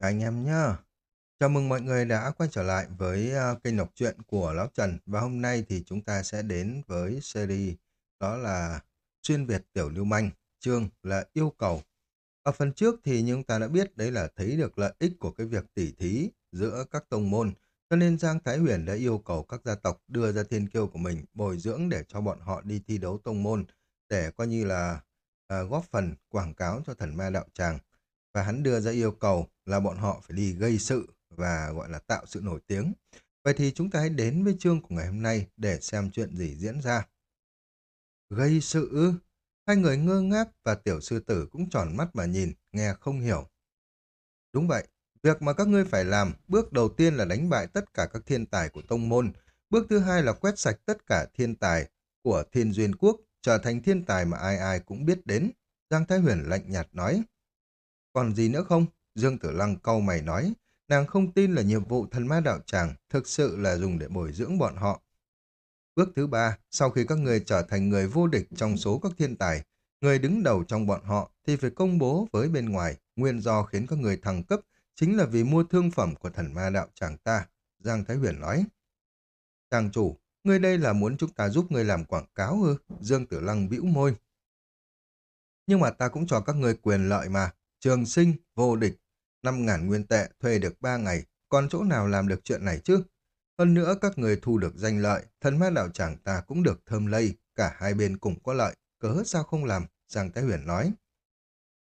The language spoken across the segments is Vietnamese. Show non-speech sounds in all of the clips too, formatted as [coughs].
Các anh em nhá. Chào mừng mọi người đã quay trở lại với à, kênh đọc truyện của Lão Trần và hôm nay thì chúng ta sẽ đến với series đó là Xuyên Việt Tiểu Lưu Manh, chương là yêu cầu. Ở phần trước thì chúng ta đã biết đấy là thấy được lợi ích của cái việc tỉ thí giữa các tông môn cho nên Giang Thái Huyền đã yêu cầu các gia tộc đưa ra thiên kiêu của mình bồi dưỡng để cho bọn họ đi thi đấu tông môn để coi như là à, góp phần quảng cáo cho thần ma đạo tràng và hắn đưa ra yêu cầu là bọn họ phải đi gây sự và gọi là tạo sự nổi tiếng. Vậy thì chúng ta hãy đến với chương của ngày hôm nay để xem chuyện gì diễn ra. Gây sự ư? Hai người ngơ ngác và tiểu sư tử cũng tròn mắt mà nhìn, nghe không hiểu. Đúng vậy, việc mà các ngươi phải làm, bước đầu tiên là đánh bại tất cả các thiên tài của tông môn. Bước thứ hai là quét sạch tất cả thiên tài của thiên duyên quốc, trở thành thiên tài mà ai ai cũng biết đến. Giang Thái Huyền lạnh nhạt nói. Còn gì nữa không? Dương Tử Lăng câu mày nói. Nàng không tin là nhiệm vụ thần ma đạo tràng thực sự là dùng để bồi dưỡng bọn họ. Bước thứ ba, sau khi các người trở thành người vô địch trong số các thiên tài, người đứng đầu trong bọn họ thì phải công bố với bên ngoài nguyên do khiến các người thăng cấp chính là vì mua thương phẩm của thần ma đạo tràng ta. Giang Thái Huyền nói. Tràng chủ, người đây là muốn chúng ta giúp người làm quảng cáo ư? Dương Tử Lăng bĩu môi. Nhưng mà ta cũng cho các người quyền lợi mà, trường sinh, vô địch, 5.000 nguyên tệ thuê được 3 ngày, còn chỗ nào làm được chuyện này chứ? Hơn nữa các người thu được danh lợi, thần ma đạo tràng ta cũng được thơm lây, cả hai bên cùng có lợi, cớ sao không làm? Giang Thái Huyền nói.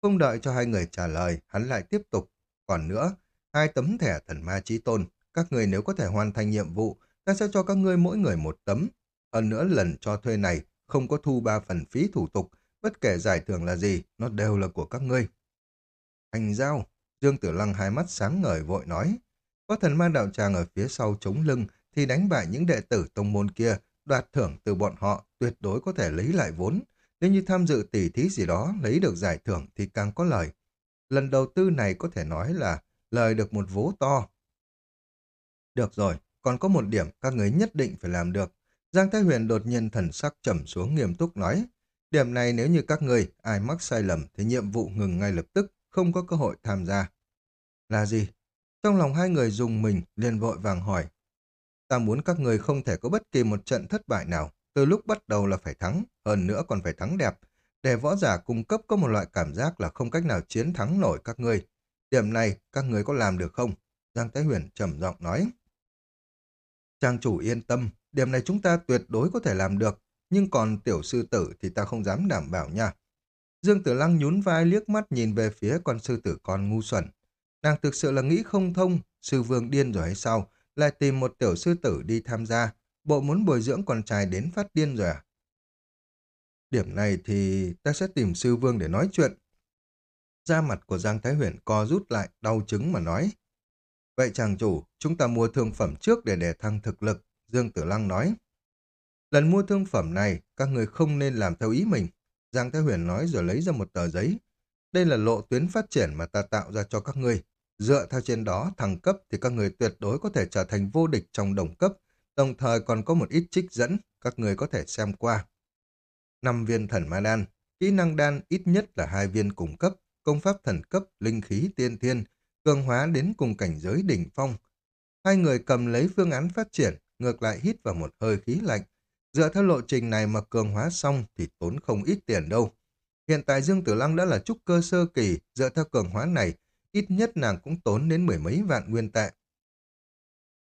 Không đợi cho hai người trả lời, hắn lại tiếp tục. Còn nữa, hai tấm thẻ thần ma trí tôn, các người nếu có thể hoàn thành nhiệm vụ, ta sẽ cho các ngươi mỗi người một tấm. Hơn nữa lần cho thuê này, không có thu ba phần phí thủ tục, bất kể giải thưởng là gì, nó đều là của các ngươi. Hành giao, Dương Tử Lăng hai mắt sáng ngời vội nói. Có thần ma đạo tràng ở phía sau chống lưng thì đánh bại những đệ tử tông môn kia, đoạt thưởng từ bọn họ tuyệt đối có thể lấy lại vốn. Nếu như tham dự tỷ thí gì đó lấy được giải thưởng thì càng có lời. Lần đầu tư này có thể nói là lời được một vố to. Được rồi, còn có một điểm các người nhất định phải làm được. Giang Thái Huyền đột nhiên thần sắc trầm xuống nghiêm túc nói. Điểm này nếu như các người ai mắc sai lầm thì nhiệm vụ ngừng ngay lập tức không có cơ hội tham gia. Là gì? Trong lòng hai người dùng mình liền vội vàng hỏi. Ta muốn các người không thể có bất kỳ một trận thất bại nào, từ lúc bắt đầu là phải thắng, hơn nữa còn phải thắng đẹp, để võ giả cung cấp có một loại cảm giác là không cách nào chiến thắng nổi các ngươi. Điểm này các người có làm được không? Giang Thái Huyền trầm giọng nói. Trang chủ yên tâm, điểm này chúng ta tuyệt đối có thể làm được, nhưng còn tiểu sư tử thì ta không dám đảm bảo nha. Dương Tử Lăng nhún vai liếc mắt nhìn về phía con sư tử con ngu xuẩn. Nàng thực sự là nghĩ không thông, sư vương điên rồi hay sao, lại tìm một tiểu sư tử đi tham gia, bộ muốn bồi dưỡng con trai đến phát điên rồi à? Điểm này thì ta sẽ tìm sư vương để nói chuyện. Da mặt của Giang Thái Huyền co rút lại, đau chứng mà nói. Vậy chàng chủ, chúng ta mua thương phẩm trước để để thăng thực lực, Dương Tử Lăng nói. Lần mua thương phẩm này, các người không nên làm theo ý mình. Giang Thái Huyền nói rồi lấy ra một tờ giấy. Đây là lộ tuyến phát triển mà ta tạo ra cho các ngươi. Dựa theo trên đó thăng cấp thì các người tuyệt đối có thể trở thành vô địch trong đồng cấp, đồng thời còn có một ít trích dẫn, các người có thể xem qua. năm viên thần ma đan, kỹ năng đan ít nhất là hai viên cung cấp, công pháp thần cấp, linh khí tiên thiên, cường hóa đến cùng cảnh giới đỉnh phong. Hai người cầm lấy phương án phát triển, ngược lại hít vào một hơi khí lạnh, Dựa theo lộ trình này mà cường hóa xong thì tốn không ít tiền đâu. Hiện tại Dương Tử Lăng đã là trúc cơ sơ kỳ, dựa theo cường hóa này, ít nhất nàng cũng tốn đến mười mấy vạn nguyên tệ.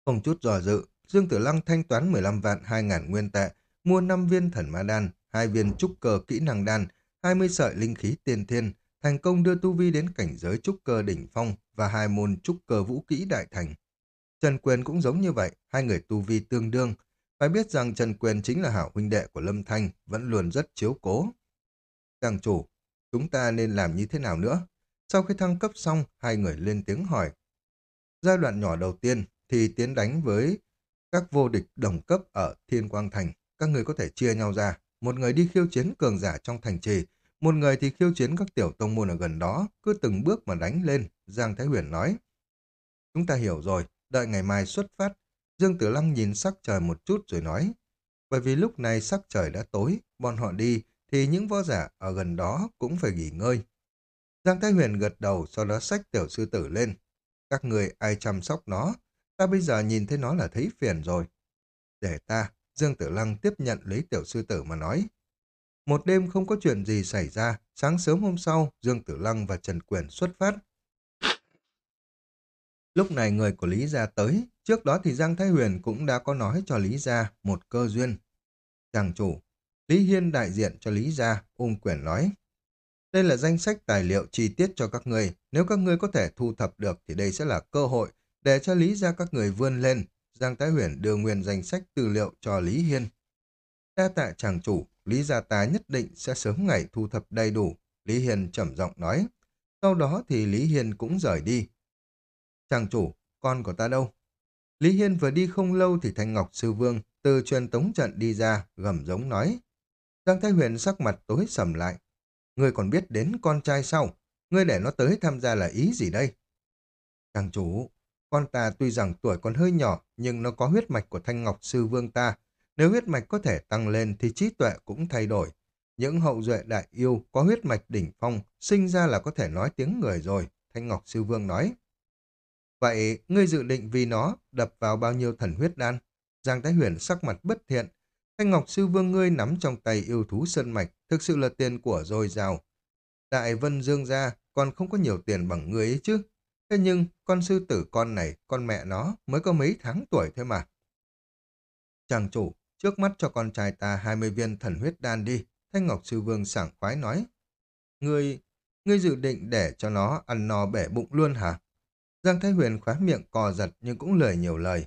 Không chút dò dự, Dương Tử Lăng thanh toán 15 vạn 2 ngàn nguyên tệ, mua 5 viên thần ma đan, 2 viên trúc cơ kỹ năng đan, 20 sợi linh khí tiên thiên, thành công đưa Tu Vi đến cảnh giới trúc cơ đỉnh phong và hai môn trúc cơ vũ kỹ đại thành. Trần Quyền cũng giống như vậy, hai người Tu Vi tương đương, phải biết rằng Trần Quyền chính là hảo huynh đệ của Lâm Thanh, vẫn luôn rất chiếu cố. Chàng chủ, chúng ta nên làm như thế nào nữa? Sau khi thăng cấp xong, hai người lên tiếng hỏi. Giai đoạn nhỏ đầu tiên thì tiến đánh với các vô địch đồng cấp ở Thiên Quang Thành. Các người có thể chia nhau ra. Một người đi khiêu chiến cường giả trong thành trì, một người thì khiêu chiến các tiểu tông môn ở gần đó, cứ từng bước mà đánh lên, Giang Thái Huyền nói. Chúng ta hiểu rồi, đợi ngày mai xuất phát, Dương Tử Lăng nhìn sắc trời một chút rồi nói, bởi vì lúc này sắc trời đã tối, bọn họ đi, thì những võ giả ở gần đó cũng phải nghỉ ngơi. Giang Thái Huyền gật đầu, sau đó xách tiểu sư tử lên. Các người ai chăm sóc nó? Ta bây giờ nhìn thấy nó là thấy phiền rồi. Để ta, Dương Tử Lăng tiếp nhận lấy tiểu sư tử mà nói. Một đêm không có chuyện gì xảy ra, sáng sớm hôm sau, Dương Tử Lăng và Trần Quyền xuất phát. Lúc này người của Lý Gia tới, trước đó thì Giang Thái Huyền cũng đã có nói cho Lý Gia một cơ duyên. Chàng chủ, Lý Hiên đại diện cho Lý Gia, ung quyền nói. Đây là danh sách tài liệu chi tiết cho các người. Nếu các người có thể thu thập được thì đây sẽ là cơ hội để cho Lý Gia các người vươn lên. Giang Thái Huyền đưa nguyên danh sách tư liệu cho Lý Hiên. Đa tạ chàng chủ, Lý Gia ta nhất định sẽ sớm ngày thu thập đầy đủ. Lý Hiên trầm giọng nói. Sau đó thì Lý Hiên cũng rời đi. Chàng chủ, con của ta đâu? Lý Hiên vừa đi không lâu thì Thanh Ngọc Sư Vương từ truyền tống trận đi ra, gầm giống nói. Giang Thái Huyền sắc mặt tối sầm lại. Ngươi còn biết đến con trai sau. Ngươi để nó tới tham gia là ý gì đây? Chàng chủ, con ta tuy rằng tuổi còn hơi nhỏ, nhưng nó có huyết mạch của Thanh Ngọc Sư Vương ta. Nếu huyết mạch có thể tăng lên thì trí tuệ cũng thay đổi. Những hậu duệ đại yêu có huyết mạch đỉnh phong, sinh ra là có thể nói tiếng người rồi, Thanh Ngọc Sư Vương nói. Vậy, ngươi dự định vì nó đập vào bao nhiêu thần huyết đan? Giang Thái Huyền sắc mặt bất thiện. Thanh Ngọc Sư Vương ngươi nắm trong tay yêu thú sơn mạch, thực sự là tiền của dồi dào. Đại Vân Dương gia còn không có nhiều tiền bằng ngươi ấy chứ. Thế nhưng, con sư tử con này, con mẹ nó, mới có mấy tháng tuổi thôi mà. Chàng chủ, trước mắt cho con trai ta 20 viên thần huyết đan đi. Thanh Ngọc Sư Vương sảng khoái nói. Ngươi, ngươi dự định để cho nó ăn no bể bụng luôn hả? Giang Thái Huyền khóa miệng cò giật nhưng cũng lời nhiều lời.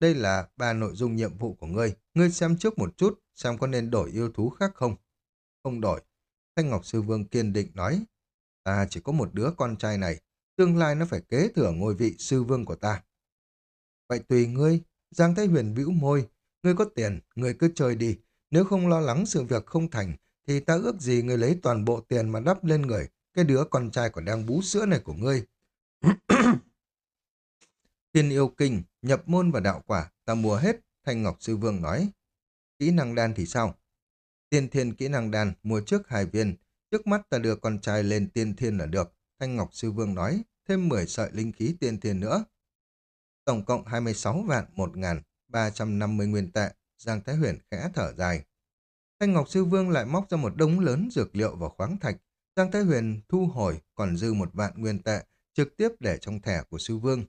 Đây là ba nội dung nhiệm vụ của ngươi. Ngươi xem trước một chút, xem có nên đổi yêu thú khác không. Không đổi. Thanh Ngọc Sư Vương kiên định nói. Ta chỉ có một đứa con trai này. Tương lai nó phải kế thừa ngôi vị sư vương của ta. Vậy tùy ngươi. Giang Thái Huyền bĩu môi. Ngươi có tiền, ngươi cứ chơi đi. Nếu không lo lắng sự việc không thành, thì ta ước gì ngươi lấy toàn bộ tiền mà đắp lên người. Cái đứa con trai còn đang bú sữa này của ngươi Thiên yêu kinh, nhập môn và đạo quả, ta mua hết, Thanh Ngọc Sư Vương nói. Kỹ năng đan thì sao? Tiên thiên kỹ năng đan, mua trước hai viên. Trước mắt ta đưa con trai lên tiên thiên là được. Thanh Ngọc Sư Vương nói, thêm 10 sợi linh khí tiên thiên nữa. Tổng cộng 26 vạn 1 ngàn 350 nguyên tệ. Giang Thái Huyền khẽ thở dài. Thanh Ngọc Sư Vương lại móc ra một đống lớn dược liệu và khoáng thạch. Giang Thái Huyền thu hồi còn dư một vạn nguyên tệ, trực tiếp để trong thẻ của Sư Vương.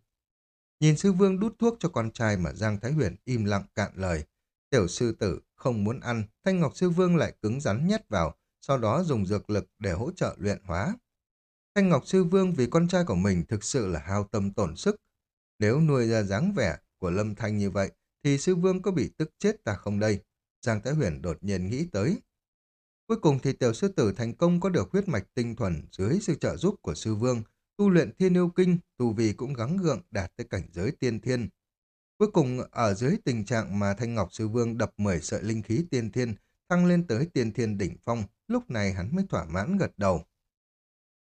Nhìn sư vương đút thuốc cho con trai mà Giang Thái Huyền im lặng cạn lời. Tiểu sư tử không muốn ăn, Thanh Ngọc sư vương lại cứng rắn nhét vào, sau đó dùng dược lực để hỗ trợ luyện hóa. Thanh Ngọc sư vương vì con trai của mình thực sự là hao tâm tổn sức. Nếu nuôi ra dáng vẻ của Lâm Thanh như vậy, thì sư vương có bị tức chết ta không đây? Giang Thái Huyền đột nhiên nghĩ tới. Cuối cùng thì tiểu sư tử thành công có được huyết mạch tinh thuần dưới sự trợ giúp của sư vương, tu luyện thiên yêu kinh, tu vi cũng gắng gượng đạt tới cảnh giới tiên thiên. Cuối cùng, ở dưới tình trạng mà Thanh Ngọc Sư Vương đập 10 sợi linh khí tiên thiên, thăng lên tới tiên thiên đỉnh phong, lúc này hắn mới thỏa mãn gật đầu.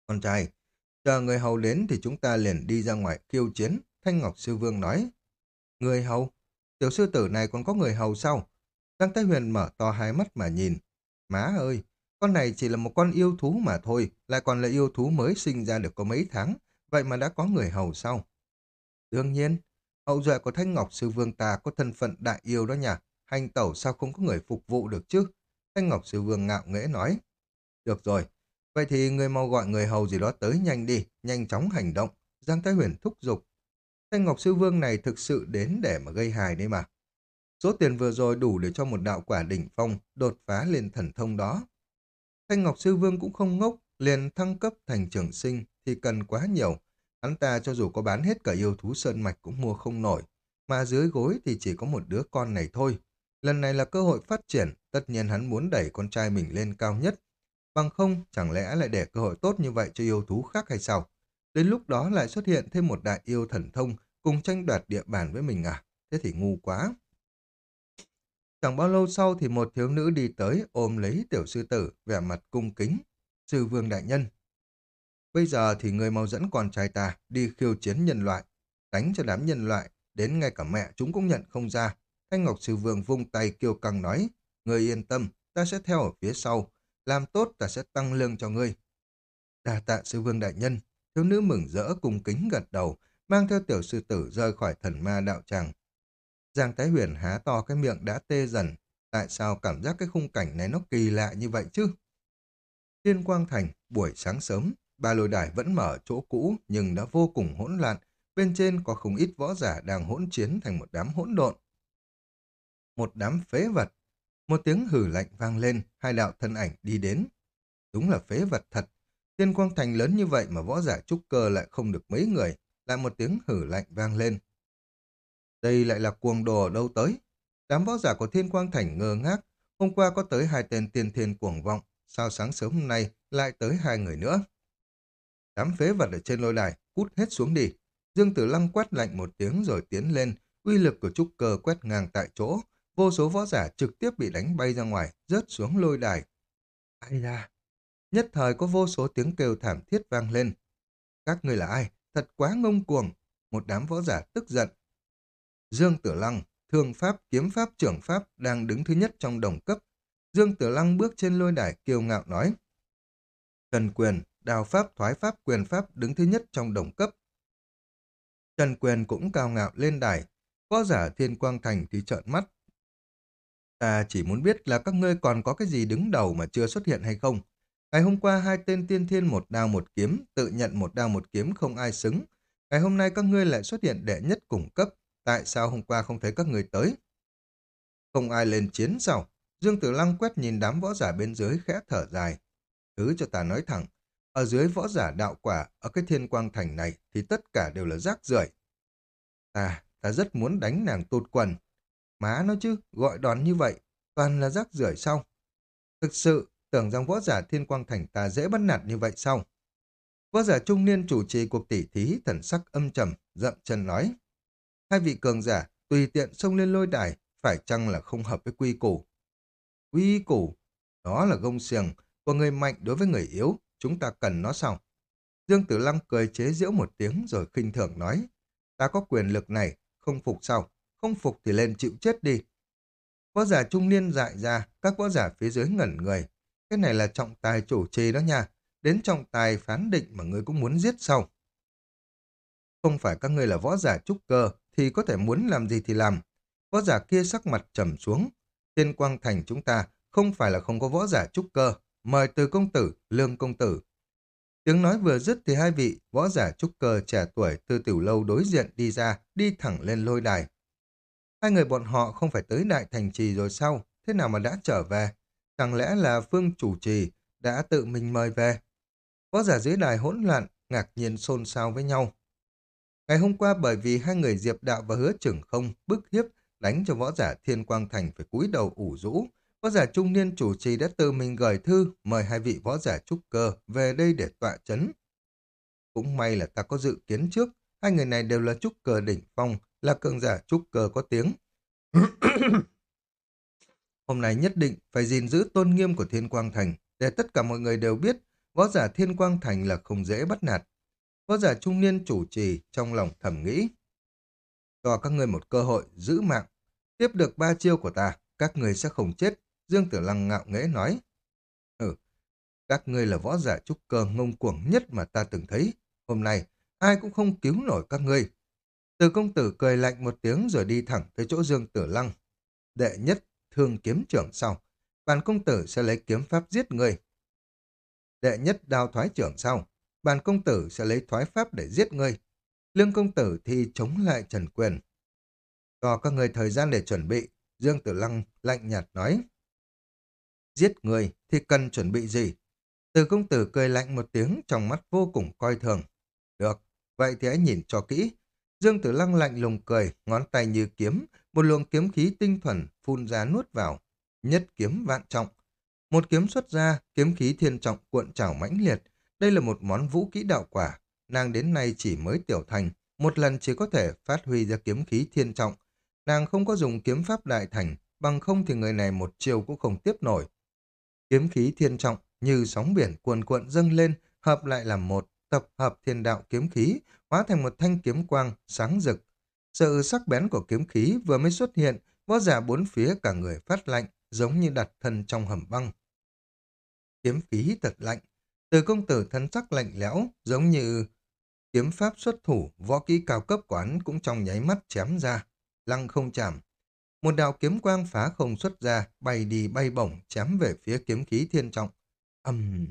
Con trai, chờ người hầu đến thì chúng ta liền đi ra ngoài khiêu chiến, Thanh Ngọc Sư Vương nói. Người hầu? Tiểu sư tử này còn có người hầu sao? Giang Thái Huyền mở to hai mắt mà nhìn. Má ơi, con này chỉ là một con yêu thú mà thôi, lại còn là yêu thú mới sinh ra được có mấy tháng, vậy mà đã có người hầu sau. Đương nhiên, hậu duệ của Thanh Ngọc Sư Vương ta có thân phận đại yêu đó nhỉ, hành tẩu sao không có người phục vụ được chứ? Thanh Ngọc Sư Vương ngạo nghễ nói. Được rồi, vậy thì người mau gọi người hầu gì đó tới nhanh đi, nhanh chóng hành động. Giang Thái Huyền thúc giục. Thanh Ngọc Sư Vương này thực sự đến để mà gây hài đấy mà. Số tiền vừa rồi đủ để cho một đạo quả đỉnh phong đột phá lên thần thông đó. Thanh Ngọc Sư Vương cũng không ngốc, liền thăng cấp thành trưởng sinh thì cần quá nhiều. Hắn ta cho dù có bán hết cả yêu thú sơn mạch cũng mua không nổi, mà dưới gối thì chỉ có một đứa con này thôi. Lần này là cơ hội phát triển, tất nhiên hắn muốn đẩy con trai mình lên cao nhất. Bằng không, chẳng lẽ lại để cơ hội tốt như vậy cho yêu thú khác hay sao? Đến lúc đó lại xuất hiện thêm một đại yêu thần thông cùng tranh đoạt địa bàn với mình à? Thế thì ngu quá. Chẳng bao lâu sau thì một thiếu nữ đi tới ôm lấy tiểu sư tử, vẻ mặt cung kính. Sư vương đại nhân. Bây giờ thì người mau dẫn con trai ta đi khiêu chiến nhân loại. Đánh cho đám nhân loại, đến ngay cả mẹ chúng cũng nhận không ra. Thanh Ngọc Sư Vương vung tay kêu căng nói, người yên tâm, ta sẽ theo ở phía sau. Làm tốt ta sẽ tăng lương cho ngươi. Đà tạ Sư Vương đại nhân. Thiếu nữ mừng rỡ cung kính gật đầu, mang theo tiểu sư tử rời khỏi thần ma đạo tràng. Giang Thái Huyền há to cái miệng đã tê dần. Tại sao cảm giác cái khung cảnh này nó kỳ lạ như vậy chứ? Thiên Quang Thành, buổi sáng sớm, ba lôi đài vẫn mở chỗ cũ nhưng đã vô cùng hỗn loạn. Bên trên có không ít võ giả đang hỗn chiến thành một đám hỗn độn. Một đám phế vật. Một tiếng hử lạnh vang lên, hai đạo thân ảnh đi đến. Đúng là phế vật thật. Thiên Quang Thành lớn như vậy mà võ giả trúc cơ lại không được mấy người. Lại một tiếng hử lạnh vang lên. Đây lại là cuồng đồ ở đâu tới? Đám võ giả của Thiên Quang Thành ngơ ngác. Hôm qua có tới hai tên tiên thiên cuồng vọng. Sao sáng sớm hôm nay lại tới hai người nữa? Đám phế vật ở trên lôi đài, cút hết xuống đi. Dương Tử Lăng quát lạnh một tiếng rồi tiến lên. Uy lực của trúc cơ quét ngang tại chỗ. Vô số võ giả trực tiếp bị đánh bay ra ngoài, rớt xuống lôi đài. Ai da? Nhất thời có vô số tiếng kêu thảm thiết vang lên. Các người là ai? Thật quá ngông cuồng. Một đám võ giả tức giận. Dương Tử Lăng, thương pháp, kiếm pháp, trưởng pháp đang đứng thứ nhất trong đồng cấp. Dương Tử Lăng bước trên lôi đài kiêu ngạo nói. Trần Quyền, đào pháp, thoái pháp, quyền pháp đứng thứ nhất trong đồng cấp. Trần Quyền cũng cao ngạo lên đài. Võ giả Thiên Quang Thành thì trợn mắt. Ta chỉ muốn biết là các ngươi còn có cái gì đứng đầu mà chưa xuất hiện hay không. Ngày hôm qua hai tên tiên thiên một đao một kiếm, tự nhận một đao một kiếm không ai xứng. Ngày hôm nay các ngươi lại xuất hiện đệ nhất cùng cấp. Tại sao hôm qua không thấy các người tới? Không ai lên chiến sao? Dương Tử Lăng quét nhìn đám võ giả bên dưới khẽ thở dài. Thứ cho ta nói thẳng, ở dưới võ giả đạo quả, ở cái thiên quang thành này thì tất cả đều là rác rưởi. Ta, ta rất muốn đánh nàng tụt quần. Má nó chứ, gọi đòn như vậy, toàn là rác rưởi sao? Thực sự, tưởng rằng võ giả thiên quang thành ta dễ bắt nạt như vậy sao? Võ giả trung niên chủ trì cuộc tỉ thí thần sắc âm trầm, dậm chân nói. Hai vị cường giả tùy tiện xông lên lôi đài, phải chăng là không hợp với quy củ? Quy củ, đó là gông xiềng của người mạnh đối với người yếu, chúng ta cần nó sao? Dương Tử Lăng cười chế giễu một tiếng rồi khinh thường nói. Ta có quyền lực này, không phục sao? Không phục thì lên chịu chết đi. Võ giả trung niên dại ra, các võ giả phía dưới ngẩn người. Cái này là trọng tài chủ trì đó nha. Đến trọng tài phán định mà ngươi cũng muốn giết sao? Không phải các ngươi là võ giả trúc cơ, thì có thể muốn làm gì thì làm. Võ giả kia sắc mặt trầm xuống. Thiên quang thành chúng ta không phải là không có võ giả trúc cơ. Mời từ công tử, lương công tử. Tiếng nói vừa dứt thì hai vị võ giả trúc cơ trẻ tuổi từ tiểu lâu đối diện đi ra, đi thẳng lên lôi đài. Hai người bọn họ không phải tới đại thành trì rồi sao? Thế nào mà đã trở về? Chẳng lẽ là phương chủ trì đã tự mình mời về? Võ giả dưới đài hỗn loạn, ngạc nhiên xôn xao với nhau. Ngày hôm qua bởi vì hai người Diệp Đạo và Hứa Trưởng Không bức hiếp đánh cho võ giả Thiên Quang Thành phải cúi đầu ủ rũ, võ giả trung niên chủ trì đã tự mình gửi thư mời hai vị võ giả trúc cơ về đây để tọa chấn. Cũng may là ta có dự kiến trước, hai người này đều là trúc cơ đỉnh phong, là cường giả trúc cơ có tiếng. [coughs] Hôm nay nhất định phải gìn giữ tôn nghiêm của Thiên Quang Thành, để tất cả mọi người đều biết võ giả Thiên Quang Thành là không dễ bắt nạt. Võ giả trung niên chủ trì trong lòng thầm nghĩ. Cho các ngươi một cơ hội giữ mạng. Tiếp được ba chiêu của ta, các ngươi sẽ không chết. Dương Tử Lăng ngạo nghễ nói. Ừ, các ngươi là võ giả trúc cơ ngông cuồng nhất mà ta từng thấy. Hôm nay, ai cũng không cứu nổi các ngươi. Từ công tử cười lạnh một tiếng rồi đi thẳng tới chỗ Dương Tử Lăng. Đệ nhất, thương kiếm trưởng sau. Bản công tử sẽ lấy kiếm pháp giết người. Đệ nhất đao thoái trưởng sau bản công tử sẽ lấy thoái pháp để giết ngươi. Lương công tử thì chống lại Trần Quyền. Cho các người thời gian để chuẩn bị, Dương Tử Lăng lạnh nhạt nói. Giết người thì cần chuẩn bị gì? Từ công tử cười lạnh một tiếng trong mắt vô cùng coi thường. Được, vậy thì hãy nhìn cho kỹ. Dương Tử Lăng lạnh lùng cười, ngón tay như kiếm, một luồng kiếm khí tinh thuần phun ra nuốt vào. Nhất kiếm vạn trọng. Một kiếm xuất ra, kiếm khí thiên trọng cuộn trào mãnh liệt, đây là một món vũ kỹ đạo quả, nàng đến nay chỉ mới tiểu thành, một lần chỉ có thể phát huy ra kiếm khí thiên trọng. Nàng không có dùng kiếm pháp đại thành, bằng không thì người này một chiều cũng không tiếp nổi. Kiếm khí thiên trọng như sóng biển cuồn cuộn dâng lên, hợp lại làm một, tập hợp thiên đạo kiếm khí, hóa thành một thanh kiếm quang, sáng rực. Sự sắc bén của kiếm khí vừa mới xuất hiện, võ giả bốn phía cả người phát lạnh, giống như đặt thân trong hầm băng. Kiếm khí thật lạnh, từ công tử thân sắc lạnh lẽo, giống như kiếm pháp xuất thủ, võ kỹ cao cấp của hắn cũng trong nháy mắt chém ra, lăng không chạm. Một đạo kiếm quang phá không xuất ra, bay đi bay bổng, chém về phía kiếm khí thiên trọng. ầm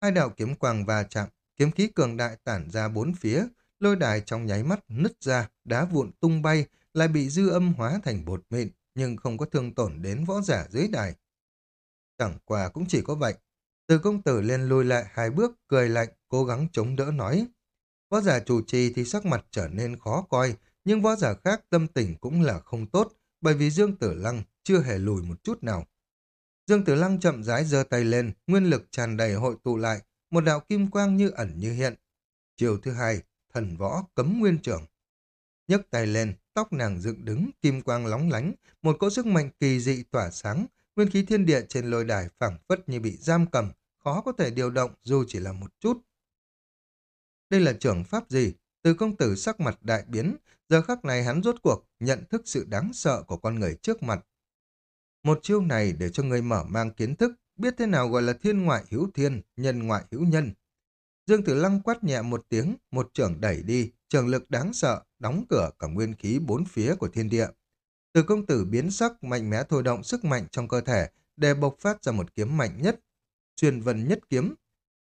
Hai đạo kiếm quang va chạm, kiếm khí cường đại tản ra bốn phía, lôi đài trong nháy mắt nứt ra, đá vụn tung bay, lại bị dư âm hóa thành bột mịn, nhưng không có thương tổn đến võ giả dưới đài. Chẳng qua cũng chỉ có vậy. Từ công tử lên lùi lại hai bước, cười lạnh, cố gắng chống đỡ nói. Võ giả chủ trì thì sắc mặt trở nên khó coi, nhưng võ giả khác tâm tình cũng là không tốt, bởi vì Dương Tử Lăng chưa hề lùi một chút nào. Dương Tử Lăng chậm rãi giơ tay lên, nguyên lực tràn đầy hội tụ lại, một đạo kim quang như ẩn như hiện. Chiều thứ hai, thần võ cấm nguyên trưởng. nhấc tay lên, tóc nàng dựng đứng, kim quang lóng lánh, một cỗ sức mạnh kỳ dị tỏa sáng, nguyên khí thiên địa trên lôi đài phảng phất như bị giam cầm, khó có thể điều động dù chỉ là một chút. Đây là trưởng pháp gì? Từ công tử sắc mặt đại biến, giờ khắc này hắn rốt cuộc nhận thức sự đáng sợ của con người trước mặt. Một chiêu này để cho người mở mang kiến thức, biết thế nào gọi là thiên ngoại hữu thiên, nhân ngoại hữu nhân. Dương Tử Lăng quát nhẹ một tiếng, một trưởng đẩy đi, trường lực đáng sợ, đóng cửa cả nguyên khí bốn phía của thiên địa. Từ công tử biến sắc, mạnh mẽ thôi động sức mạnh trong cơ thể để bộc phát ra một kiếm mạnh nhất. Xuyên vân nhất kiếm.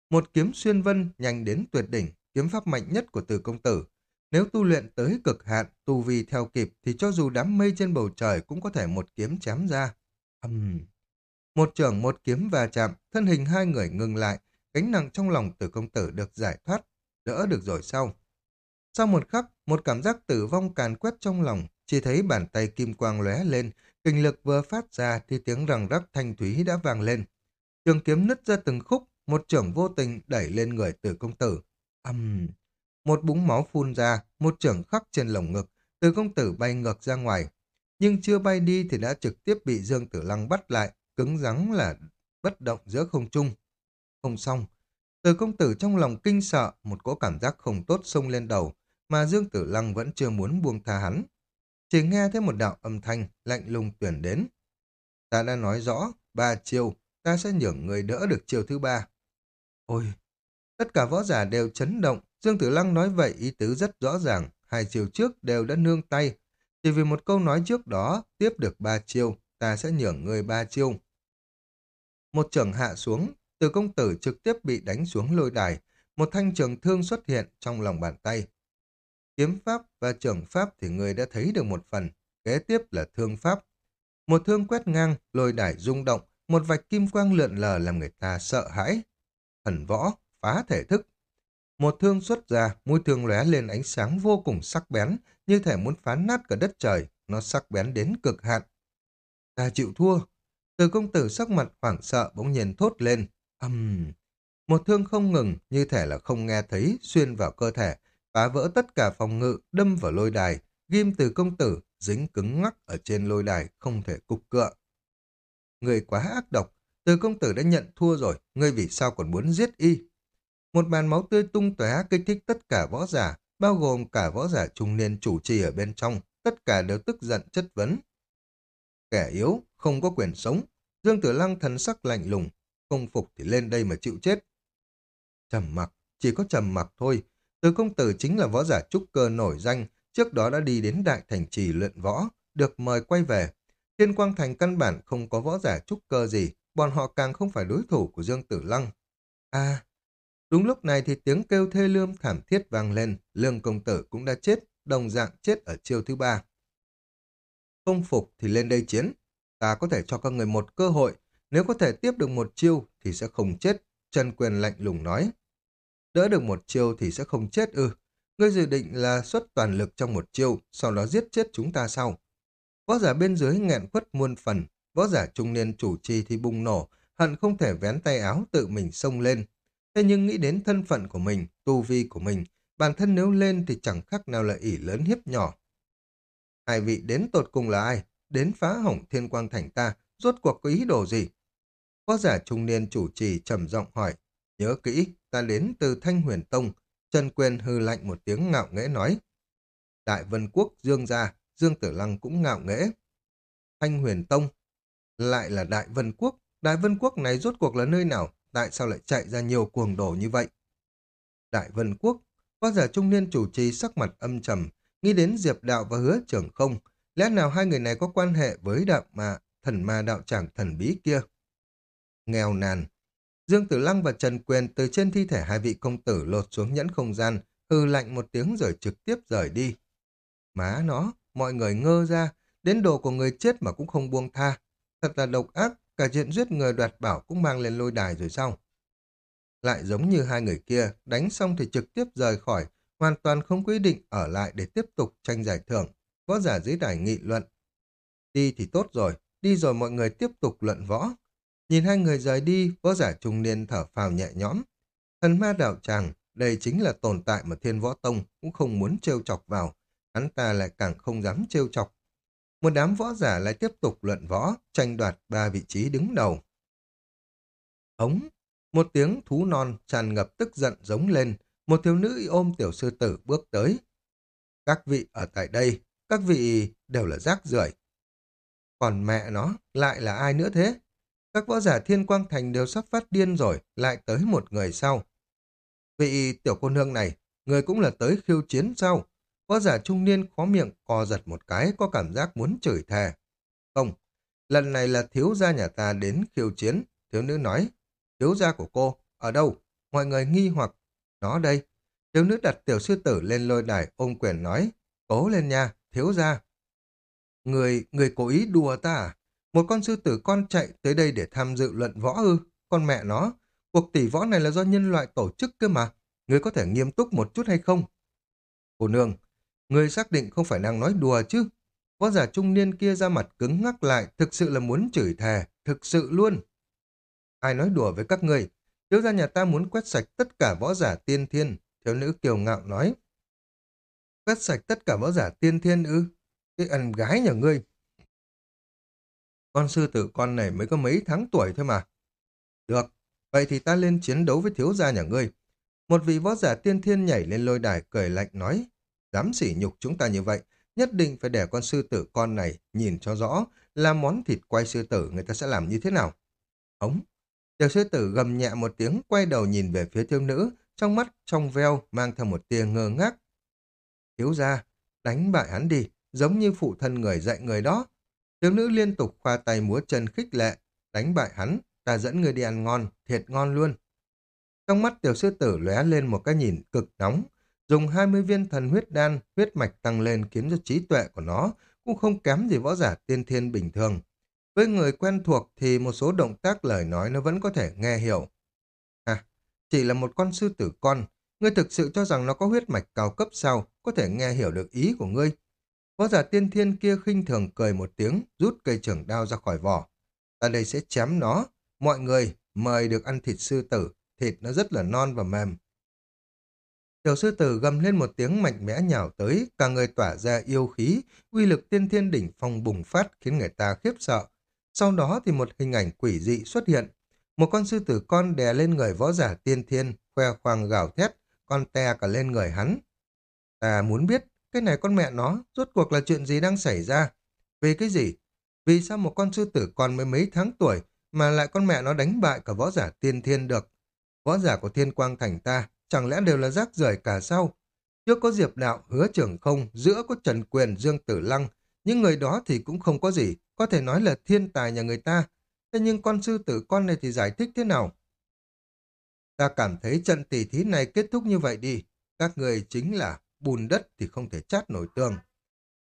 Một kiếm xuyên vân nhanh đến tuyệt đỉnh, kiếm pháp mạnh nhất của từ công tử. Nếu tu luyện tới cực hạn, tu vi theo kịp thì cho dù đám mây trên bầu trời cũng có thể một kiếm chém ra. Uhm. Một trưởng một kiếm va chạm, thân hình hai người ngừng lại, gánh nặng trong lòng từ công tử được giải thoát, đỡ được rồi sau. Sau một khắc, một cảm giác tử vong càn quét trong lòng, chỉ thấy bàn tay kim quang lóe lên, kinh lực vừa phát ra thì tiếng răng rắc thanh thúy đã vang lên. Trường kiếm nứt ra từng khúc, một trưởng vô tình đẩy lên người từ công tử. Âm! Một búng máu phun ra, một trưởng khắc trên lồng ngực, từ công tử bay ngược ra ngoài. Nhưng chưa bay đi thì đã trực tiếp bị Dương Tử Lăng bắt lại, cứng rắn là bất động giữa không trung. Không xong, từ công tử trong lòng kinh sợ, một cỗ cảm giác không tốt xông lên đầu, mà Dương Tử Lăng vẫn chưa muốn buông tha hắn. Chỉ nghe thấy một đạo âm thanh lạnh lùng tuyển đến. Ta đã nói rõ, ba chiêu, ta sẽ nhường người đỡ được chiêu thứ ba. Ôi, tất cả võ giả đều chấn động, Dương Tử Lăng nói vậy ý tứ rất rõ ràng, hai chiêu trước đều đã nương tay. Chỉ vì một câu nói trước đó, tiếp được ba chiêu, ta sẽ nhường người ba chiêu. Một trường hạ xuống, từ công tử trực tiếp bị đánh xuống lôi đài, một thanh trường thương xuất hiện trong lòng bàn tay. Kiếm pháp và trưởng pháp thì người đã thấy được một phần, kế tiếp là thương pháp. Một thương quét ngang, lôi đải rung động, một vạch kim quang lượn lờ làm người ta sợ hãi. Thần võ, phá thể thức. Một thương xuất ra, mũi thương lóe lên ánh sáng vô cùng sắc bén, như thể muốn phá nát cả đất trời, nó sắc bén đến cực hạn. Ta chịu thua. Từ công tử sắc mặt hoảng sợ bỗng nhiên thốt lên. Âm... Uhm. Một thương không ngừng, như thể là không nghe thấy, xuyên vào cơ thể, phá vỡ tất cả phòng ngự, đâm vào lôi đài, ghim từ công tử, dính cứng ngắc ở trên lôi đài, không thể cục cựa. Người quá ác độc, từ công tử đã nhận thua rồi, ngươi vì sao còn muốn giết y? Một màn máu tươi tung tóe kích thích tất cả võ giả, bao gồm cả võ giả trung niên chủ trì ở bên trong, tất cả đều tức giận chất vấn. Kẻ yếu, không có quyền sống, Dương Tử Lăng thần sắc lạnh lùng, không phục thì lên đây mà chịu chết. Trầm mặc, chỉ có trầm mặc thôi, từ công tử chính là võ giả trúc cơ nổi danh, trước đó đã đi đến đại thành trì luyện võ, được mời quay về. Thiên Quang Thành căn bản không có võ giả trúc cơ gì, bọn họ càng không phải đối thủ của Dương Tử Lăng. À, đúng lúc này thì tiếng kêu thê lương thảm thiết vang lên, lương công tử cũng đã chết, đồng dạng chết ở chiêu thứ ba. Không phục thì lên đây chiến, ta có thể cho các người một cơ hội, nếu có thể tiếp được một chiêu thì sẽ không chết, Trần Quyền lạnh lùng nói. Đỡ được một chiêu thì sẽ không chết ư. Ngươi dự định là xuất toàn lực trong một chiêu, sau đó giết chết chúng ta sau. Võ giả bên dưới nghẹn khuất muôn phần, võ giả trung niên chủ trì thì bùng nổ, hận không thể vén tay áo tự mình xông lên. Thế nhưng nghĩ đến thân phận của mình, tu vi của mình, bản thân nếu lên thì chẳng khác nào là ỷ lớn hiếp nhỏ. Hai vị đến tột cùng là ai? Đến phá hỏng thiên quang thành ta, rốt cuộc có ý đồ gì? Võ giả trung niên chủ trì trầm giọng hỏi, nhớ kỹ, ta đến từ Thanh Huyền Tông, Trần Quyền hư lạnh một tiếng ngạo nghễ nói. Đại Vân Quốc Dương gia, Dương Tử Lăng cũng ngạo nghễ. Thanh Huyền Tông, lại là Đại Vân Quốc, Đại Vân Quốc này rốt cuộc là nơi nào, tại sao lại chạy ra nhiều cuồng đổ như vậy? Đại Vân Quốc, Võ giả trung niên chủ trì sắc mặt âm trầm, nghĩ đến Diệp Đạo và Hứa Trưởng Không. Lẽ nào hai người này có quan hệ với đạo mà thần ma đạo tràng thần bí kia? Nghèo nàn. Dương Tử Lăng và Trần Quyền từ trên thi thể hai vị công tử lột xuống nhẫn không gian, hư lạnh một tiếng rồi trực tiếp rời đi. Má nó, mọi người ngơ ra, đến đồ của người chết mà cũng không buông tha. Thật là độc ác, cả chuyện giết người đoạt bảo cũng mang lên lôi đài rồi sao? Lại giống như hai người kia, đánh xong thì trực tiếp rời khỏi, hoàn toàn không quy định ở lại để tiếp tục tranh giải thưởng. Võ giả dưới đài nghị luận. Đi thì tốt rồi, đi rồi mọi người tiếp tục luận võ. Nhìn hai người rời đi, võ giả trung niên thở phào nhẹ nhõm. Thần ma đạo tràng, đây chính là tồn tại mà thiên võ tông cũng không muốn trêu chọc vào. Hắn ta lại càng không dám trêu chọc. Một đám võ giả lại tiếp tục luận võ, tranh đoạt ba vị trí đứng đầu. Ống, một tiếng thú non tràn ngập tức giận giống lên, một thiếu nữ ôm tiểu sư tử bước tới. Các vị ở tại đây, các vị đều là rác rưởi. Còn mẹ nó, lại là ai nữa thế? Các võ giả thiên quang thành đều sắp phát điên rồi, lại tới một người sau. Vị tiểu cô nương này, người cũng là tới khiêu chiến sau Võ giả trung niên khó miệng co giật một cái có cảm giác muốn chửi thề. Không, lần này là thiếu gia nhà ta đến khiêu chiến. Thiếu nữ nói, thiếu gia của cô, ở đâu? Mọi người nghi hoặc, nó đây. Thiếu nữ đặt tiểu sư tử lên lôi đài ôm quyền nói, cố lên nha, thiếu gia. Người, người cố ý đùa ta à? Một con sư tử con chạy tới đây để tham dự luận võ ư? Con mẹ nó, cuộc tỷ võ này là do nhân loại tổ chức cơ mà. Người có thể nghiêm túc một chút hay không? Cô nương, người xác định không phải đang nói đùa chứ. Võ giả trung niên kia ra mặt cứng ngắc lại, thực sự là muốn chửi thề, thực sự luôn. Ai nói đùa với các người? Thiếu gia nhà ta muốn quét sạch tất cả võ giả tiên thiên, thiếu nữ kiều ngạo nói. Quét sạch tất cả võ giả tiên thiên ư? Cái ẩn gái nhà ngươi. Con sư tử con này mới có mấy tháng tuổi thôi mà. Được, vậy thì ta lên chiến đấu với thiếu gia nhà ngươi. Một vị võ giả tiên thiên nhảy lên lôi đài cười lạnh nói, dám sỉ nhục chúng ta như vậy, nhất định phải để con sư tử con này nhìn cho rõ là món thịt quay sư tử người ta sẽ làm như thế nào. Ống, tiểu sư tử gầm nhẹ một tiếng quay đầu nhìn về phía thiếu nữ, trong mắt trong veo mang theo một tia ngơ ngác. Thiếu gia, đánh bại hắn đi, giống như phụ thân người dạy người đó. Thiếu nữ liên tục khoa tay múa chân khích lệ, đánh bại hắn, ta dẫn người đi ăn ngon, thiệt ngon luôn. Trong mắt tiểu sư tử lóe lên một cái nhìn cực nóng, dùng 20 viên thần huyết đan, huyết mạch tăng lên khiến cho trí tuệ của nó cũng không kém gì võ giả tiên thiên bình thường. Với người quen thuộc thì một số động tác lời nói nó vẫn có thể nghe hiểu. À, chỉ là một con sư tử con, ngươi thực sự cho rằng nó có huyết mạch cao cấp sao, có thể nghe hiểu được ý của ngươi. Võ giả tiên thiên kia khinh thường cười một tiếng, rút cây trưởng đao ra khỏi vỏ. Ta đây sẽ chém nó. Mọi người mời được ăn thịt sư tử, thịt nó rất là non và mềm. Tiểu sư tử gầm lên một tiếng mạnh mẽ nhào tới, cả người tỏa ra yêu khí, uy lực tiên thiên đỉnh phong bùng phát khiến người ta khiếp sợ. Sau đó thì một hình ảnh quỷ dị xuất hiện. Một con sư tử con đè lên người võ giả tiên thiên, khoe khoang gào thét, con te cả lên người hắn. Ta muốn biết, cái này con mẹ nó, rốt cuộc là chuyện gì đang xảy ra? Vì cái gì? Vì sao một con sư tử còn mới mấy tháng tuổi mà lại con mẹ nó đánh bại cả võ giả tiên thiên được? Võ giả của thiên quang thành ta chẳng lẽ đều là rác rưởi cả sao? Trước có Diệp Đạo, hứa trưởng không, giữa có Trần Quyền, Dương Tử Lăng, những người đó thì cũng không có gì, có thể nói là thiên tài nhà người ta. Thế nhưng con sư tử con này thì giải thích thế nào? Ta cảm thấy trận tỷ thí này kết thúc như vậy đi. Các người chính là bùn đất thì không thể chát nổi tường.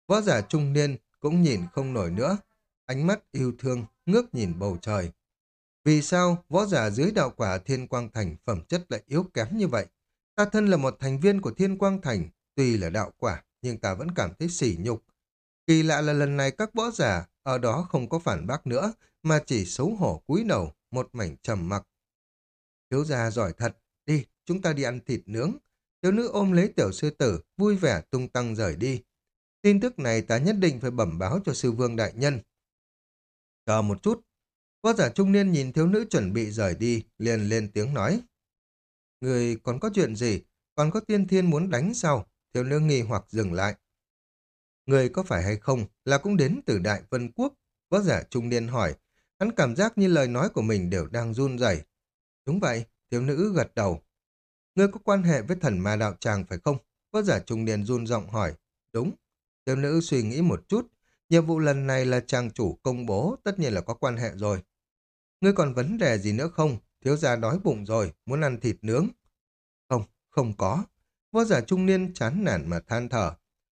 Võ giả trung niên cũng nhìn không nổi nữa. Ánh mắt yêu thương, ngước nhìn bầu trời. Vì sao võ giả dưới đạo quả Thiên Quang Thành phẩm chất lại yếu kém như vậy? Ta thân là một thành viên của Thiên Quang Thành, tuy là đạo quả, nhưng ta vẫn cảm thấy sỉ nhục. Kỳ lạ là lần này các võ giả ở đó không có phản bác nữa, mà chỉ xấu hổ cúi đầu, một mảnh trầm mặc. Thiếu gia giỏi thật, đi, chúng ta đi ăn thịt nướng. Thiếu nữ ôm lấy tiểu sư tử, vui vẻ tung tăng rời đi. Tin tức này ta nhất định phải bẩm báo cho sư vương đại nhân. Chờ một chút, Võ giả trung niên nhìn thiếu nữ chuẩn bị rời đi, liền lên tiếng nói. Người còn có chuyện gì? Còn có tiên thiên muốn đánh sao? Thiếu nữ nghi hoặc dừng lại. Người có phải hay không là cũng đến từ Đại Vân Quốc? Võ giả trung niên hỏi. Hắn cảm giác như lời nói của mình đều đang run rẩy. Đúng vậy, thiếu nữ gật đầu ngươi có quan hệ với thần ma đạo tràng phải không? Võ giả trung niên run giọng hỏi. Đúng. Thiếu nữ suy nghĩ một chút. Nhiệm vụ lần này là chàng chủ công bố, tất nhiên là có quan hệ rồi. Ngươi còn vấn đề gì nữa không? Thiếu gia đói bụng rồi, muốn ăn thịt nướng. Không, không có. Võ giả trung niên chán nản mà than thở.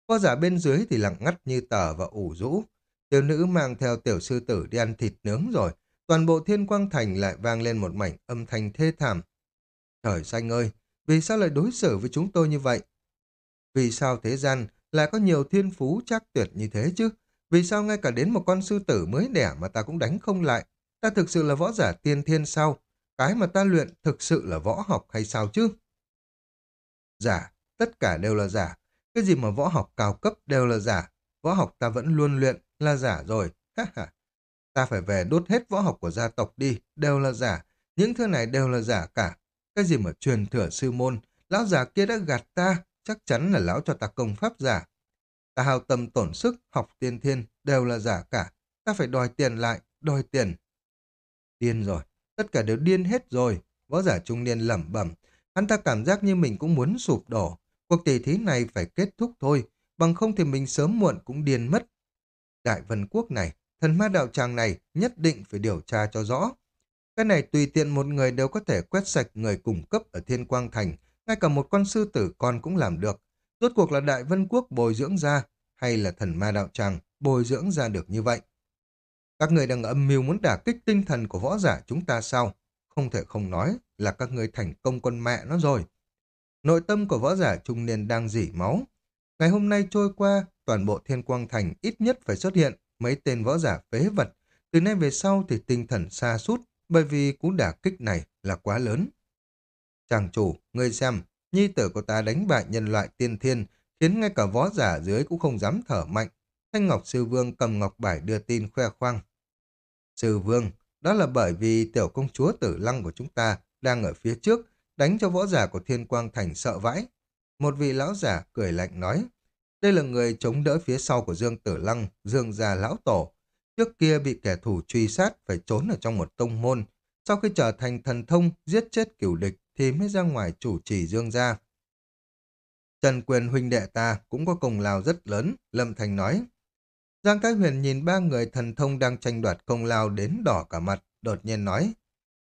Võ giả bên dưới thì lặng ngắt như tờ và ủ rũ. Tiểu nữ mang theo tiểu sư tử đi ăn thịt nướng rồi. Toàn bộ thiên quang thành lại vang lên một mảnh âm thanh thê thảm. Trời xanh ơi, vì sao lại đối xử với chúng tôi như vậy? Vì sao thế gian lại có nhiều thiên phú chắc tuyệt như thế chứ? Vì sao ngay cả đến một con sư tử mới đẻ mà ta cũng đánh không lại? Ta thực sự là võ giả tiên thiên sao? Cái mà ta luyện thực sự là võ học hay sao chứ? Giả, tất cả đều là giả. Cái gì mà võ học cao cấp đều là giả. Võ học ta vẫn luôn luyện là giả rồi. ha ha, ta phải về đốt hết võ học của gia tộc đi, đều là giả. Những thứ này đều là giả cả. Cái gì mà truyền thừa sư môn, lão già kia đã gạt ta, chắc chắn là lão cho ta công pháp giả. Ta hào tâm tổn sức, học tiên thiên, đều là giả cả. Ta phải đòi tiền lại, đòi tiền. Điên rồi, tất cả đều điên hết rồi. Võ giả trung niên lẩm bẩm, hắn ta cảm giác như mình cũng muốn sụp đổ. Cuộc tỷ thí này phải kết thúc thôi, bằng không thì mình sớm muộn cũng điên mất. Đại vân quốc này, thần ma đạo tràng này nhất định phải điều tra cho rõ. Cái này tùy tiện một người đều có thể quét sạch người cung cấp ở Thiên Quang Thành, ngay cả một con sư tử con cũng làm được. Rốt cuộc là Đại Vân Quốc bồi dưỡng ra, hay là thần ma đạo tràng bồi dưỡng ra được như vậy? Các người đang âm mưu muốn đả kích tinh thần của võ giả chúng ta sao? Không thể không nói là các người thành công con mẹ nó rồi. Nội tâm của võ giả trung niên đang dỉ máu. Ngày hôm nay trôi qua, toàn bộ thiên quang thành ít nhất phải xuất hiện mấy tên võ giả phế vật. Từ nay về sau thì tinh thần xa sút bởi vì cú đả kích này là quá lớn. Chàng chủ, ngươi xem, nhi tử của ta đánh bại nhân loại tiên thiên, khiến ngay cả võ giả dưới cũng không dám thở mạnh. Thanh Ngọc Sư Vương cầm ngọc bài đưa tin khoe khoang. Sư Vương, đó là bởi vì tiểu công chúa tử lăng của chúng ta đang ở phía trước, đánh cho võ giả của Thiên Quang Thành sợ vãi. Một vị lão giả cười lạnh nói, đây là người chống đỡ phía sau của Dương Tử Lăng, Dương gia lão tổ. Trước kia bị kẻ thù truy sát phải trốn ở trong một tông môn. Sau khi trở thành thần thông, giết chết cửu địch thì mới ra ngoài chủ trì Dương gia. Trần Quyền huynh đệ ta cũng có công lao rất lớn, Lâm Thành nói. Giang Thái Huyền nhìn ba người thần thông đang tranh đoạt công lao đến đỏ cả mặt, đột nhiên nói.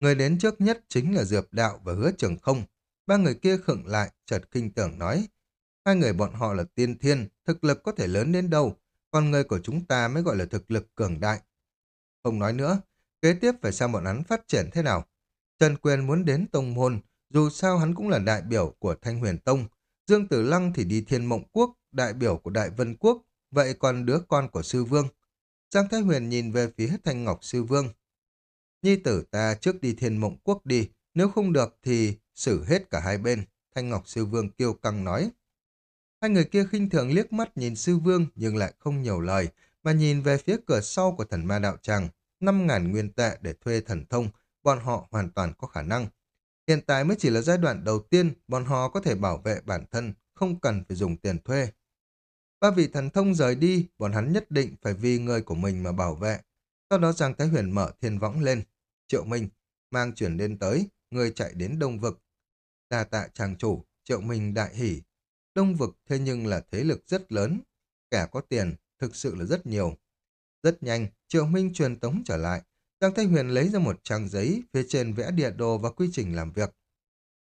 Người đến trước nhất chính là Dược Đạo và Hứa Trường Không. Ba người kia khựng lại, chợt kinh tưởng nói. Hai người bọn họ là tiên thiên, thực lực có thể lớn đến đâu, con người của chúng ta mới gọi là thực lực cường đại. Không nói nữa, kế tiếp phải xem bọn hắn phát triển thế nào. Trần Quyền muốn đến Tông Môn, dù sao hắn cũng là đại biểu của Thanh Huyền Tông. Dương Tử Lăng thì đi Thiên Mộng Quốc, đại biểu của Đại Vân Quốc, vậy còn đứa con của Sư Vương. Giang Thái Huyền nhìn về phía Thanh Ngọc Sư Vương. Nhi tử ta trước đi Thiên Mộng Quốc đi, nếu không được thì xử hết cả hai bên. Thanh Ngọc Sư Vương kiêu căng nói. Hai người kia khinh thường liếc mắt nhìn sư vương nhưng lại không nhiều lời, mà nhìn về phía cửa sau của thần ma đạo tràng, năm ngàn nguyên tệ để thuê thần thông, bọn họ hoàn toàn có khả năng. Hiện tại mới chỉ là giai đoạn đầu tiên, bọn họ có thể bảo vệ bản thân, không cần phải dùng tiền thuê. Ba vị thần thông rời đi, bọn hắn nhất định phải vì người của mình mà bảo vệ. Sau đó Giang Thái Huyền mở thiên võng lên. Triệu Minh, mang chuyển đến tới, người chạy đến đông vực. Đà tạ chàng chủ, Triệu Minh đại hỉ, Đông vực thế nhưng là thế lực rất lớn, kẻ có tiền thực sự là rất nhiều. Rất nhanh, Triệu Minh truyền tống trở lại, Giang Thanh Huyền lấy ra một trang giấy, phía trên vẽ địa đồ và quy trình làm việc.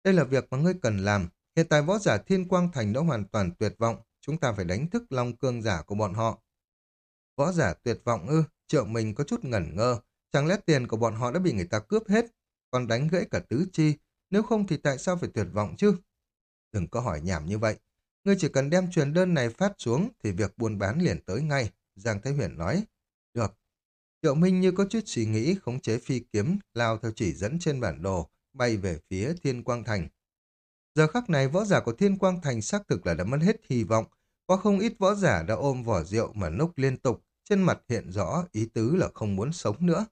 Đây là việc mà ngươi cần làm. Hiện tại võ giả Thiên Quang Thành đã hoàn toàn tuyệt vọng, chúng ta phải đánh thức long cương giả của bọn họ. Võ giả tuyệt vọng ư, triệu Minh có chút ngẩn ngơ, chẳng lẽ tiền của bọn họ đã bị người ta cướp hết, còn đánh gãy cả tứ chi, nếu không thì tại sao phải tuyệt vọng chứ? Đừng có hỏi nhảm như vậy, Ngươi chỉ cần đem truyền đơn này phát xuống thì việc buôn bán liền tới ngay, Giang Thái Huyền nói. Được. Triệu Minh như có chút suy nghĩ khống chế phi kiếm lao theo chỉ dẫn trên bản đồ, bay về phía Thiên Quang Thành. Giờ khắc này võ giả của Thiên Quang Thành xác thực là đã mất hết hy vọng. Có không ít võ giả đã ôm vỏ rượu mà nốc liên tục, trên mặt hiện rõ ý tứ là không muốn sống nữa.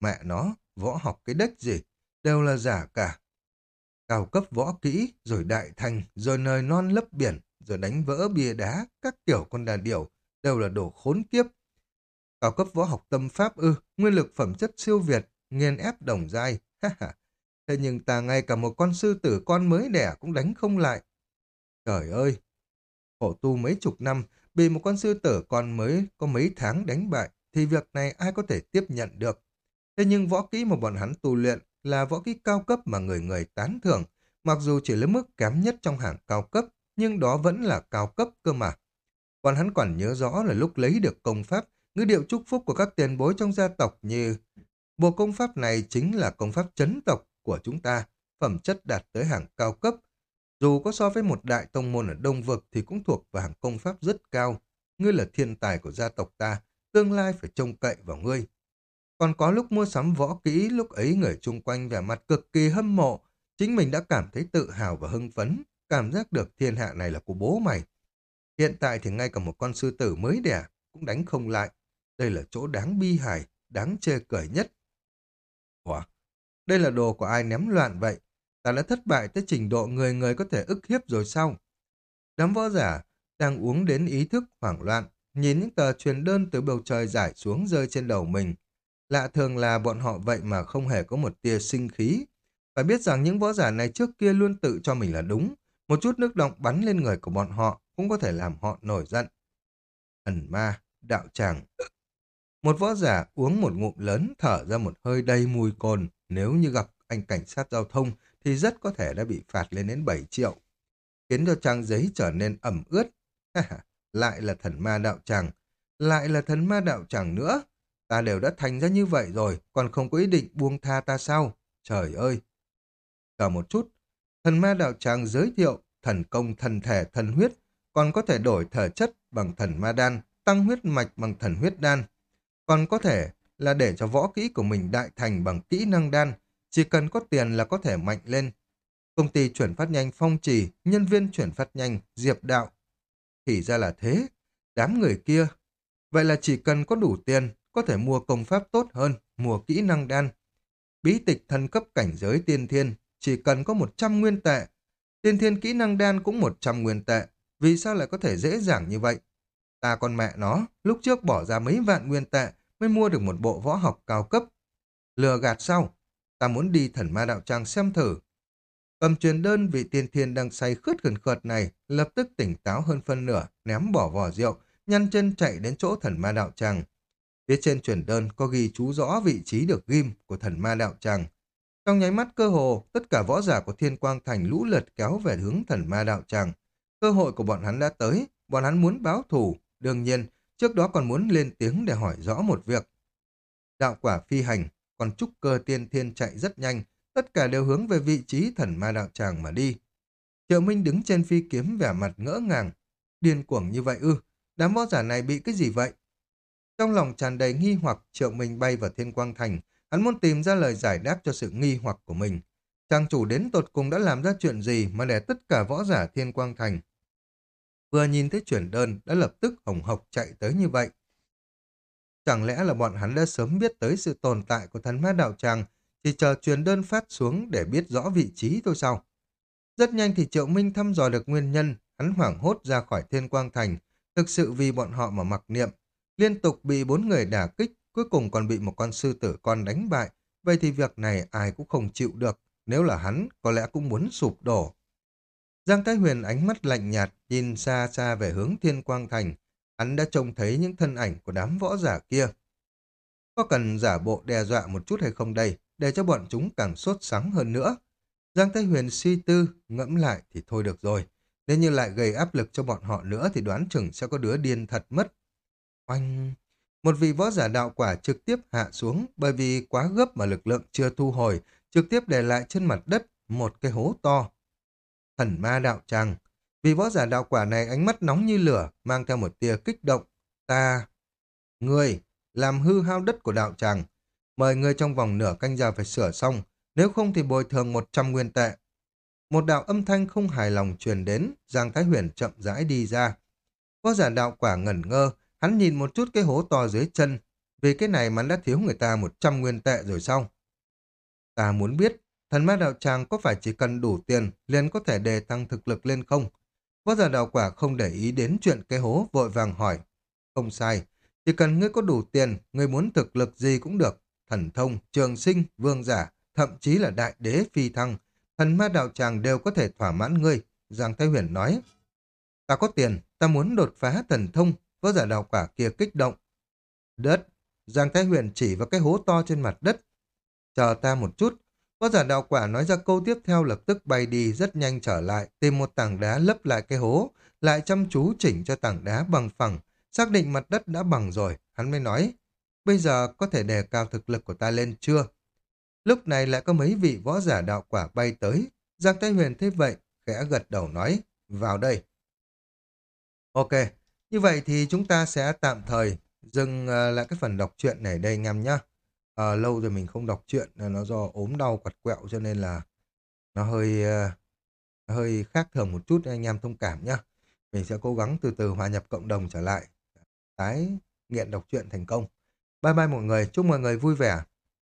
Mẹ nó, võ học cái đếch gì, đều là giả cả cao cấp võ kỹ, rồi đại thành, rồi nơi non lấp biển, rồi đánh vỡ bia đá, các kiểu con đà điểu, đều là đồ khốn kiếp. Cao cấp võ học tâm pháp ư, nguyên lực phẩm chất siêu việt, nghiền ép đồng dai, [laughs] ha ha. thế nhưng ta ngay cả một con sư tử con mới đẻ cũng đánh không lại. Trời ơi! Khổ tu mấy chục năm, bị một con sư tử con mới có mấy tháng đánh bại, thì việc này ai có thể tiếp nhận được. Thế nhưng võ kỹ mà bọn hắn tu luyện là võ kỹ cao cấp mà người người tán thưởng, mặc dù chỉ là mức kém nhất trong hàng cao cấp, nhưng đó vẫn là cao cấp cơ mà. Còn hắn còn nhớ rõ là lúc lấy được công pháp, ngữ điệu chúc phúc của các tiền bối trong gia tộc như bộ công pháp này chính là công pháp chấn tộc của chúng ta, phẩm chất đạt tới hàng cao cấp. Dù có so với một đại tông môn ở Đông Vực thì cũng thuộc vào hàng công pháp rất cao. Ngươi là thiên tài của gia tộc ta, tương lai phải trông cậy vào ngươi. Còn có lúc mua sắm võ kỹ, lúc ấy người chung quanh vẻ mặt cực kỳ hâm mộ, chính mình đã cảm thấy tự hào và hưng phấn, cảm giác được thiên hạ này là của bố mày. Hiện tại thì ngay cả một con sư tử mới đẻ cũng đánh không lại. Đây là chỗ đáng bi hài, đáng chê cười nhất. Ủa, đây là đồ của ai ném loạn vậy? Ta đã thất bại tới trình độ người người có thể ức hiếp rồi sao? Đám võ giả đang uống đến ý thức hoảng loạn, nhìn những tờ truyền đơn từ bầu trời giải xuống rơi trên đầu mình. Lạ thường là bọn họ vậy mà không hề có một tia sinh khí. Phải biết rằng những võ giả này trước kia luôn tự cho mình là đúng. Một chút nước động bắn lên người của bọn họ cũng có thể làm họ nổi giận. Thần ma, đạo tràng. Một võ giả uống một ngụm lớn thở ra một hơi đầy mùi cồn. Nếu như gặp anh cảnh sát giao thông thì rất có thể đã bị phạt lên đến 7 triệu. Khiến cho trang giấy trở nên ẩm ướt. lại là thần ma đạo tràng. Lại là thần ma đạo tràng nữa. Ta đều đã thành ra như vậy rồi, còn không có ý định buông tha ta sao? Trời ơi! Chờ một chút, thần ma đạo tràng giới thiệu thần công thần thể thần huyết, còn có thể đổi thể chất bằng thần ma đan, tăng huyết mạch bằng thần huyết đan. Còn có thể là để cho võ kỹ của mình đại thành bằng kỹ năng đan, chỉ cần có tiền là có thể mạnh lên. Công ty chuyển phát nhanh phong trì, nhân viên chuyển phát nhanh, diệp đạo. Thì ra là thế, đám người kia. Vậy là chỉ cần có đủ tiền, có thể mua công pháp tốt hơn, mua kỹ năng đan. Bí tịch thân cấp cảnh giới tiên thiên, chỉ cần có 100 nguyên tệ. Tiên thiên kỹ năng đan cũng 100 nguyên tệ. Vì sao lại có thể dễ dàng như vậy? Ta con mẹ nó, lúc trước bỏ ra mấy vạn nguyên tệ mới mua được một bộ võ học cao cấp. Lừa gạt sau, ta muốn đi thần ma đạo tràng xem thử. Cầm truyền đơn vị tiên thiên đang say khướt gần khợt này, lập tức tỉnh táo hơn phân nửa, ném bỏ vỏ rượu, nhăn chân chạy đến chỗ thần ma đạo tràng. Phía trên truyền đơn có ghi chú rõ vị trí được ghim của thần ma đạo tràng. Trong nháy mắt cơ hồ, tất cả võ giả của Thiên Quang Thành lũ lượt kéo về hướng thần ma đạo tràng. Cơ hội của bọn hắn đã tới, bọn hắn muốn báo thù, đương nhiên, trước đó còn muốn lên tiếng để hỏi rõ một việc. Đạo quả phi hành, còn trúc cơ tiên thiên chạy rất nhanh, tất cả đều hướng về vị trí thần ma đạo tràng mà đi. Triệu Minh đứng trên phi kiếm vẻ mặt ngỡ ngàng. Điên cuồng như vậy ư, đám võ giả này bị cái gì vậy? Trong lòng tràn đầy nghi hoặc, Triệu Minh bay vào Thiên Quang Thành, hắn muốn tìm ra lời giải đáp cho sự nghi hoặc của mình. Trang chủ đến tột cùng đã làm ra chuyện gì mà để tất cả võ giả Thiên Quang Thành vừa nhìn thấy chuyển đơn đã lập tức hồng hộc chạy tới như vậy. Chẳng lẽ là bọn hắn đã sớm biết tới sự tồn tại của thần ma đạo tràng, chỉ chờ truyền đơn phát xuống để biết rõ vị trí thôi sao? Rất nhanh thì Triệu Minh thăm dò được nguyên nhân, hắn hoảng hốt ra khỏi Thiên Quang Thành, thực sự vì bọn họ mà mặc niệm. Liên tục bị bốn người đả kích, cuối cùng còn bị một con sư tử con đánh bại, vậy thì việc này ai cũng không chịu được, nếu là hắn, có lẽ cũng muốn sụp đổ. Giang Thái Huyền ánh mắt lạnh nhạt, nhìn xa xa về hướng Thiên Quang Thành. Hắn đã trông thấy những thân ảnh của đám võ giả kia. Có cần giả bộ đe dọa một chút hay không đây, để cho bọn chúng càng sốt sắng hơn nữa? Giang Thái Huyền suy tư, ngẫm lại thì thôi được rồi. Nếu như lại gây áp lực cho bọn họ nữa thì đoán chừng sẽ có đứa điên thật mất. Oanh! Một vị võ giả đạo quả trực tiếp hạ xuống bởi vì quá gấp mà lực lượng chưa thu hồi, trực tiếp để lại trên mặt đất một cái hố to. Thần ma đạo tràng. vị võ giả đạo quả này ánh mắt nóng như lửa, mang theo một tia kích động. Ta... Người, làm hư hao đất của đạo tràng. Mời người trong vòng nửa canh giờ phải sửa xong, nếu không thì bồi thường 100 nguyên tệ. Một đạo âm thanh không hài lòng truyền đến, Giang Thái Huyền chậm rãi đi ra. Võ giả đạo quả ngẩn ngơ, hắn nhìn một chút cái hố to dưới chân, vì cái này mà đã thiếu người ta 100 nguyên tệ rồi sao? Ta muốn biết Thần ma đạo tràng có phải chỉ cần đủ tiền liền có thể đề tăng thực lực lên không? Võ giả đạo quả không để ý đến chuyện cái hố vội vàng hỏi. Không sai, chỉ cần ngươi có đủ tiền, ngươi muốn thực lực gì cũng được. Thần thông, trường sinh, vương giả, thậm chí là đại đế phi thăng, thần ma đạo tràng đều có thể thỏa mãn ngươi, Giang Thái Huyền nói. Ta có tiền, ta muốn đột phá thần thông, võ giả đào quả kia kích động. Đất, Giang Thái Huyền chỉ vào cái hố to trên mặt đất. Chờ ta một chút, võ giả đào quả nói ra câu tiếp theo lập tức bay đi rất nhanh trở lại, tìm một tảng đá lấp lại cái hố, lại chăm chú chỉnh cho tảng đá bằng phẳng, xác định mặt đất đã bằng rồi, hắn mới nói, bây giờ có thể đề cao thực lực của ta lên chưa? Lúc này lại có mấy vị võ giả đạo quả bay tới, Giang Thái Huyền thấy vậy, khẽ gật đầu nói, vào đây. Ok, như vậy thì chúng ta sẽ tạm thời dừng ờ, lại cái phần đọc truyện này đây anh em nhé. À, ờ, lâu rồi mình không đọc truyện, nó do ốm đau quặt quẹo cho nên là nó hơi uh, hơi khác thường một chút anh em thông cảm nhé. Mình sẽ cố gắng từ từ hòa nhập cộng đồng trở lại, tái nghiện đọc truyện thành công. Bye bye mọi người, chúc mọi người vui vẻ.